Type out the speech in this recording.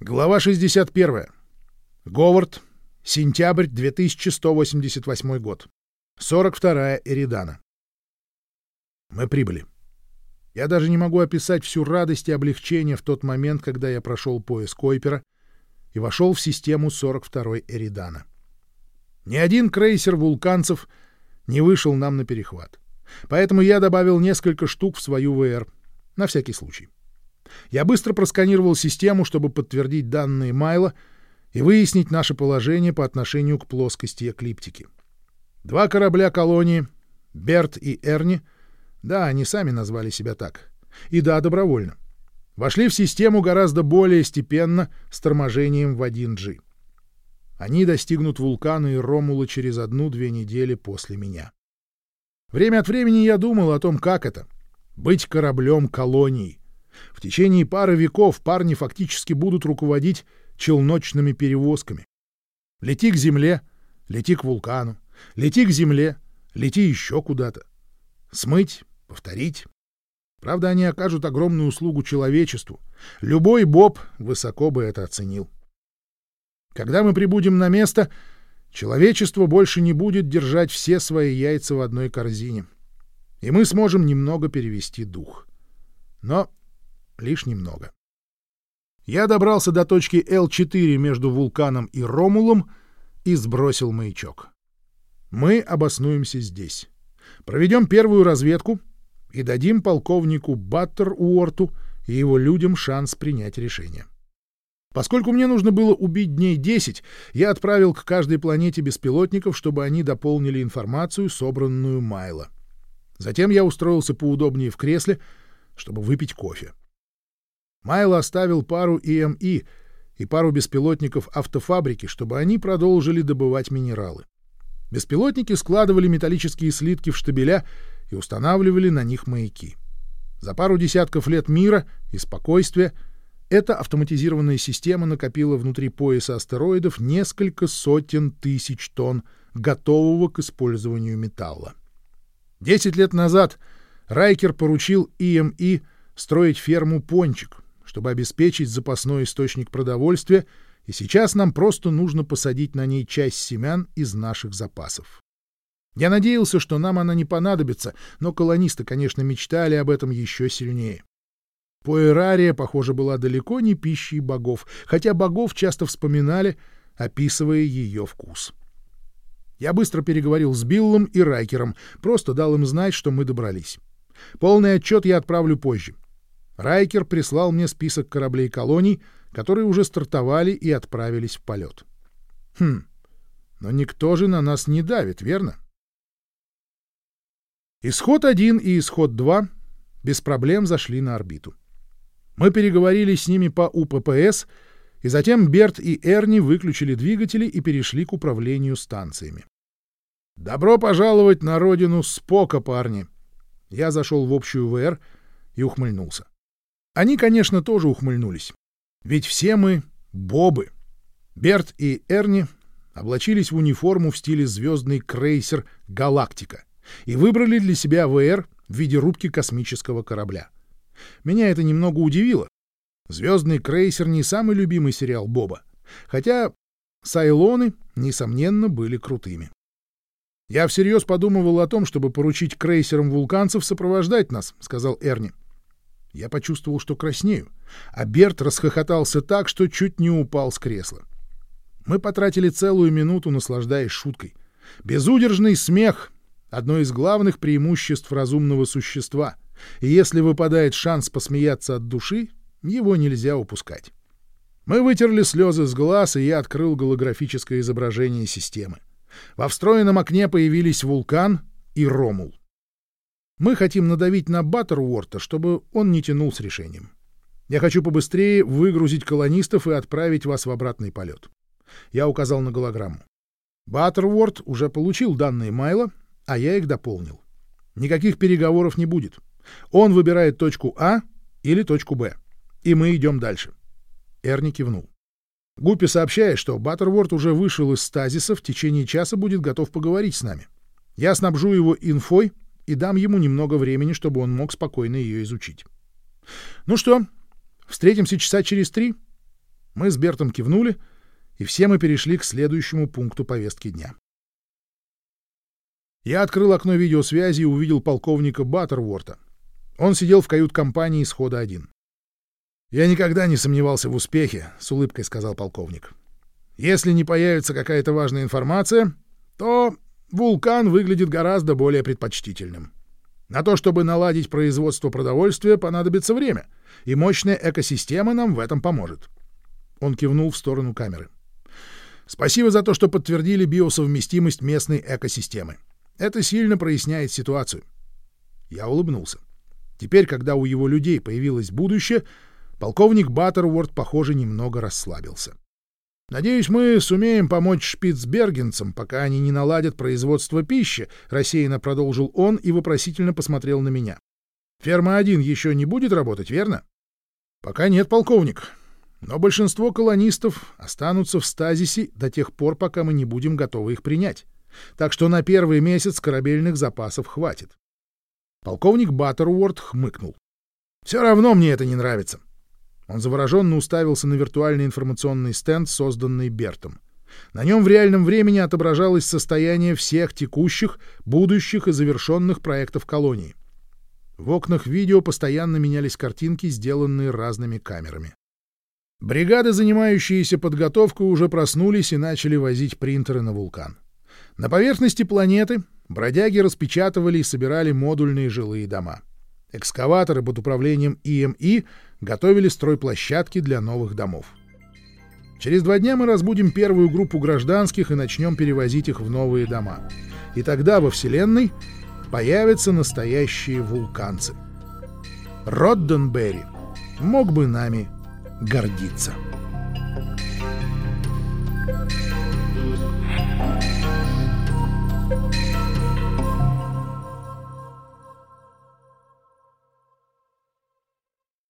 Глава 61. Говард. Сентябрь 2188 год. 42-я Эридана. Мы прибыли. Я даже не могу описать всю радость и облегчение в тот момент, когда я прошел пояс Койпера и вошел в систему 42-й Эридана. Ни один крейсер вулканцев не вышел нам на перехват. Поэтому я добавил несколько штук в свою ВР, на всякий случай. Я быстро просканировал систему, чтобы подтвердить данные Майла и выяснить наше положение по отношению к плоскости эклиптики. Два корабля колонии, Берт и Эрни, да, они сами назвали себя так, и да, добровольно, вошли в систему гораздо более степенно с торможением в 1G. Они достигнут вулкана и Ромула через одну-две недели после меня. Время от времени я думал о том, как это — быть кораблем колонии — в течение пары веков парни фактически будут руководить челночными перевозками. Лети к земле, лети к вулкану, лети к земле, лети еще куда-то. Смыть, повторить. Правда, они окажут огромную услугу человечеству. Любой Боб высоко бы это оценил. Когда мы прибудем на место, человечество больше не будет держать все свои яйца в одной корзине. И мы сможем немного перевести дух. Но лишь немного. Я добрался до точки Л4 между вулканом и Ромулом и сбросил маячок. Мы обоснуемся здесь. Проведем первую разведку и дадим полковнику Баттер Уорту и его людям шанс принять решение. Поскольку мне нужно было убить дней 10, я отправил к каждой планете беспилотников, чтобы они дополнили информацию, собранную Майло. Затем я устроился поудобнее в кресле, чтобы выпить кофе. Майло оставил пару ИМИ и пару беспилотников автофабрики, чтобы они продолжили добывать минералы. Беспилотники складывали металлические слитки в штабеля и устанавливали на них маяки. За пару десятков лет мира и спокойствия эта автоматизированная система накопила внутри пояса астероидов несколько сотен тысяч тонн готового к использованию металла. Десять лет назад Райкер поручил ИМИ строить ферму «Пончик», чтобы обеспечить запасной источник продовольствия, и сейчас нам просто нужно посадить на ней часть семян из наших запасов. Я надеялся, что нам она не понадобится, но колонисты, конечно, мечтали об этом еще сильнее. Поэрария, похоже, была далеко не пищей богов, хотя богов часто вспоминали, описывая ее вкус. Я быстро переговорил с Биллом и Райкером, просто дал им знать, что мы добрались. Полный отчет я отправлю позже. Райкер прислал мне список кораблей колоний, которые уже стартовали и отправились в полет. Хм, но никто же на нас не давит, верно? Исход 1 и исход 2 без проблем зашли на орбиту. Мы переговорили с ними по УППС, и затем Берт и Эрни выключили двигатели и перешли к управлению станциями. «Добро пожаловать на родину Спока, парни!» Я зашел в общую ВР и ухмыльнулся. Они, конечно, тоже ухмыльнулись. Ведь все мы — бобы. Берт и Эрни облачились в униформу в стиле звездный крейсер «Галактика» и выбрали для себя ВР в виде рубки космического корабля. Меня это немного удивило. «Звездный крейсер» — не самый любимый сериал Боба, хотя Сайлоны, несомненно, были крутыми. «Я всерьез подумывал о том, чтобы поручить крейсерам вулканцев сопровождать нас», — сказал Эрни. Я почувствовал, что краснею, а Берт расхохотался так, что чуть не упал с кресла. Мы потратили целую минуту, наслаждаясь шуткой. Безудержный смех — одно из главных преимуществ разумного существа, и если выпадает шанс посмеяться от души, его нельзя упускать. Мы вытерли слезы с глаз, и я открыл голографическое изображение системы. Во встроенном окне появились вулкан и Ромул. Мы хотим надавить на Баттеруорта, чтобы он не тянул с решением. Я хочу побыстрее выгрузить колонистов и отправить вас в обратный полет. Я указал на голограмму. Баттеруорт уже получил данные Майла, а я их дополнил. Никаких переговоров не будет. Он выбирает точку А или точку Б. И мы идем дальше. Эрни кивнул. Гуппи сообщает, что Баттерворд уже вышел из стазиса, в течение часа будет готов поговорить с нами. Я снабжу его инфой и дам ему немного времени, чтобы он мог спокойно ее изучить. Ну что, встретимся часа через три? Мы с Бертом кивнули, и все мы перешли к следующему пункту повестки дня. Я открыл окно видеосвязи и увидел полковника Баттерворта. Он сидел в кают-компании исхода один. «Я никогда не сомневался в успехе», — с улыбкой сказал полковник. «Если не появится какая-то важная информация, то вулкан выглядит гораздо более предпочтительным. На то, чтобы наладить производство продовольствия, понадобится время, и мощная экосистема нам в этом поможет». Он кивнул в сторону камеры. «Спасибо за то, что подтвердили биосовместимость местной экосистемы. Это сильно проясняет ситуацию». Я улыбнулся. Теперь, когда у его людей появилось будущее, полковник Баттерворд, похоже, немного расслабился. «Надеюсь, мы сумеем помочь шпицбергенцам, пока они не наладят производство пищи», — рассеянно продолжил он и вопросительно посмотрел на меня. «Ферма-1 еще не будет работать, верно?» «Пока нет, полковник. Но большинство колонистов останутся в стазисе до тех пор, пока мы не будем готовы их принять. Так что на первый месяц корабельных запасов хватит». Полковник Баттерворд хмыкнул. «Все равно мне это не нравится. Он завороженно уставился на виртуальный информационный стенд, созданный Бертом. На нем в реальном времени отображалось состояние всех текущих, будущих и завершенных проектов колонии. В окнах видео постоянно менялись картинки, сделанные разными камерами. Бригады, занимающиеся подготовкой, уже проснулись и начали возить принтеры на вулкан. На поверхности планеты бродяги распечатывали и собирали модульные жилые дома. Экскаваторы под управлением ИМИ эм готовили стройплощадки для новых домов. Через два дня мы разбудим первую группу гражданских и начнем перевозить их в новые дома. И тогда во Вселенной появятся настоящие вулканцы. Родденберри мог бы нами гордиться.